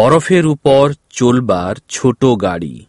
বরফের উপর চলবার ছোট গাড়ি।